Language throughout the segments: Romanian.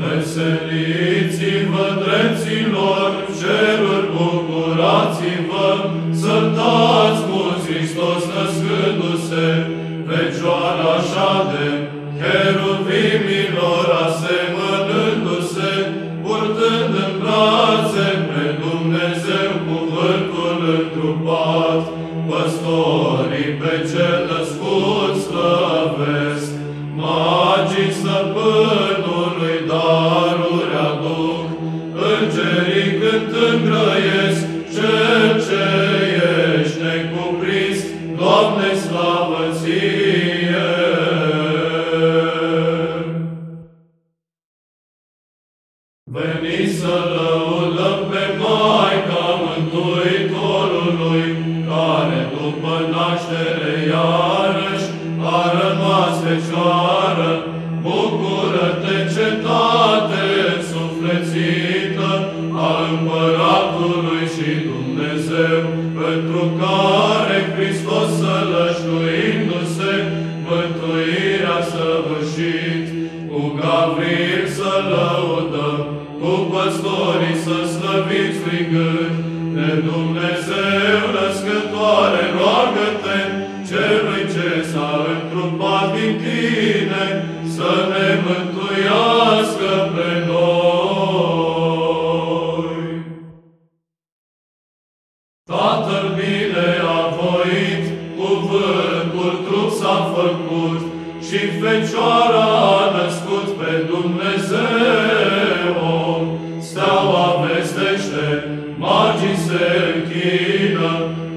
Veseliți-vă, drepților, ceruri, bucurați-vă, să dați mulți Hristos născându-se, Fecioară așa de cheruvimilor asemănându-se, purtând în brațe pe Dumnezeu cuvântul întrupat, păstorii pe cel născut slăvesc, cântând grăiesc, cel ce ești necuprins, Doamne, slavă ție! Veniți să lăudăm pe Maica Mântuitorului, care după naștere iarăși a rămas fecioară. Dumnezeu, pentru care Hristos sălășluindu-se, mântuirea săvârșit. Cu Gavril să lăudăm, cu păstorii să slăvim strigând, de Dumnezeu Tatăl mi le-a voit, cuvântul trup s-a făcut și Fecioara a născut pe Dumnezeu om. Steaua vestește, magii se închină,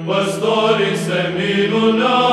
păstorii se minunează,